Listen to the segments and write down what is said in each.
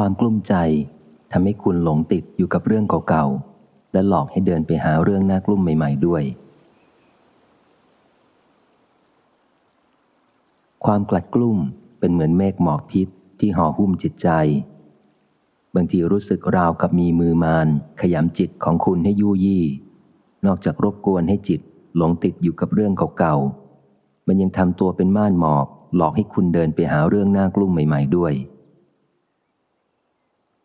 ความกลุ้มใจทำให้คุณหลงติดอยู่กับเรื่องเก่าๆ และหลอกให้เดินไปหาเรื่องน่ากลุ้มใหม่ ๆ ด้วย ความกลัดกลุ้มเป็นเหมือนเมฆหมอกพิษที่ห่อหุ้มจิตใจ บางทีรู้สึกราวกับมีมือมานขยำจิตของคุณให้ยู่ยี่ นอกจากรบกวนให้จิตหลงติดอยู่กับเรื่องเก่าๆ มันยังทำตัวเป็นม่านหมอก หลอกให้คุณเดินไปหาเรื่องน่ากลุ้มใหม่ ๆ ด้วย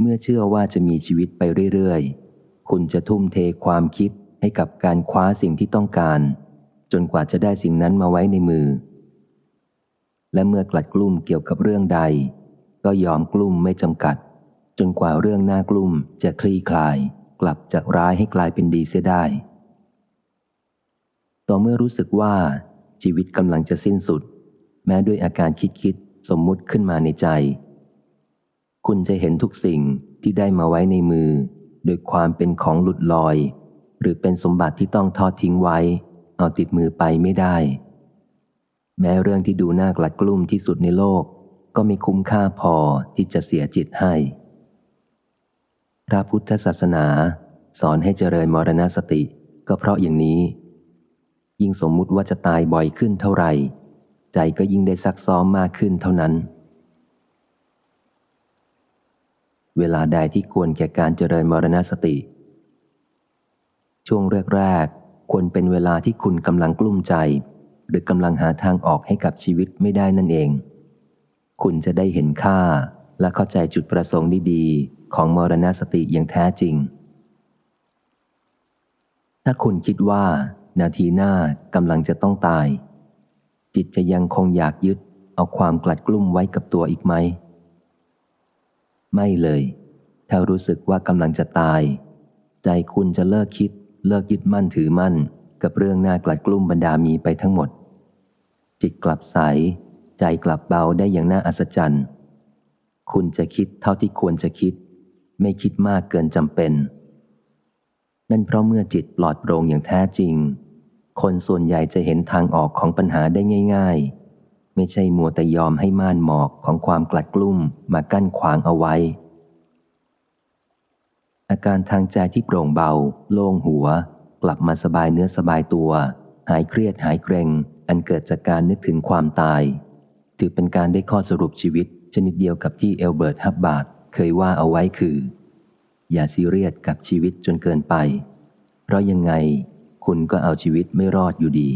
เมื่อเชื่อว่าจะมีชีวิตไปเรื่อยๆ คุณจะทุ่มเทความคิดให้กับการคว้าสิ่งที่ต้องการ จนกว่าจะได้สิ่งนั้นมาไว้ในมือ และเมื่อกลัดกลุ้มเกี่ยวกับเรื่องใด ก็ยอมกลุ้มไม่จำกัด จนกว่าเรื่องน่ากลุ้มจะคลี่คลาย กลับจากร้ายให้กลายเป็นดีเสียได้ ต่อเมื่อรู้สึกว่า ชีวิตกำลังจะสิ้นสุด แม้ด้วยอาการคิดคิดสมมุติขึ้นมาในใจ คุณจะเห็นทุกสิ่งที่ได้มาไว้ในมือ โดยความเป็นของหลุดลอย หรือเป็นสมบัติที่ต้องทอดทิ้งไว้ เอาติดมือไปไม่ได้ แม้เรื่องที่ดูน่ากลัดกลุ้มที่สุดในโลก ก็ไม่คุ้มค่าพอที่จะเสียจิตให้ พระพุทธศาสนา สอนให้เจริญมรณสติก็เพราะอย่างนี้ ยิ่งสมมุติว่าจะตายบ่อยขึ้นเท่าไหร่ ใจก็ยิ่งได้ซักซ้อมมากขึ้นเท่านั้น เวลาใดที่ควรแก่การเจริญมรณสติ ช่วงแรกๆควรเป็นเวลาที่คุณกำลังกลุ้มใจ หรือกำลังหาทางออกให้กับชีวิตไม่ได้นั่นเอง คุณจะได้เห็นค่าและเข้าใจจุดประสงค์ดีๆของมรณสติอย่างแท้จริง ถ้าคุณคิดว่า นาทีหน้ากำลังจะต้องตาย จิตจะยังคงอยากยึดเอาความกลัดกลุ้มไว้กับตัวอีกไหม ไม่เลย ถ้ารู้สึกว่ากำลังจะตาย ใจคุณจะเลิกคิด เลิกยึดมั่นถือมั่น กับเรื่องน่ากลัดกลุ้มบรรดามีไปทั้งหมด จิตกลับใส ใจกลับเบาได้อย่างน่าอัศจรรย์ คุณจะคิดเท่าที่ควรจะคิด ไม่คิดมากเกินจำเป็น นั่นเพราะเมื่อจิตปลอดโปร่งอย่างแท้จริง คนส่วนใหญ่จะเห็นทางออกของปัญหาได้ง่าย ๆ ไม่ใช่มัวแต่ยอมให้ม่านหมอกของความกลัดกลุ้มมากั้นขวางเอาไว้ อาการทางใจที่โปร่งเบา โล่งหัว กลับมาสบายเนื้อสบายตัว หายเครียดหายเกร็งอันเกิดจากการนึกถึงความตาย ถือเป็นการได้ข้อสรุปชีวิต ชนิดเดียวกับที่เอลเบิร์ตฮับบาร์ดเคยว่าเอาไว้คือ อย่าซีเรียสกับชีวิตจนเกินไป เพราะยังไงคุณก็เอาชีวิตไม่รอดอยู่ดี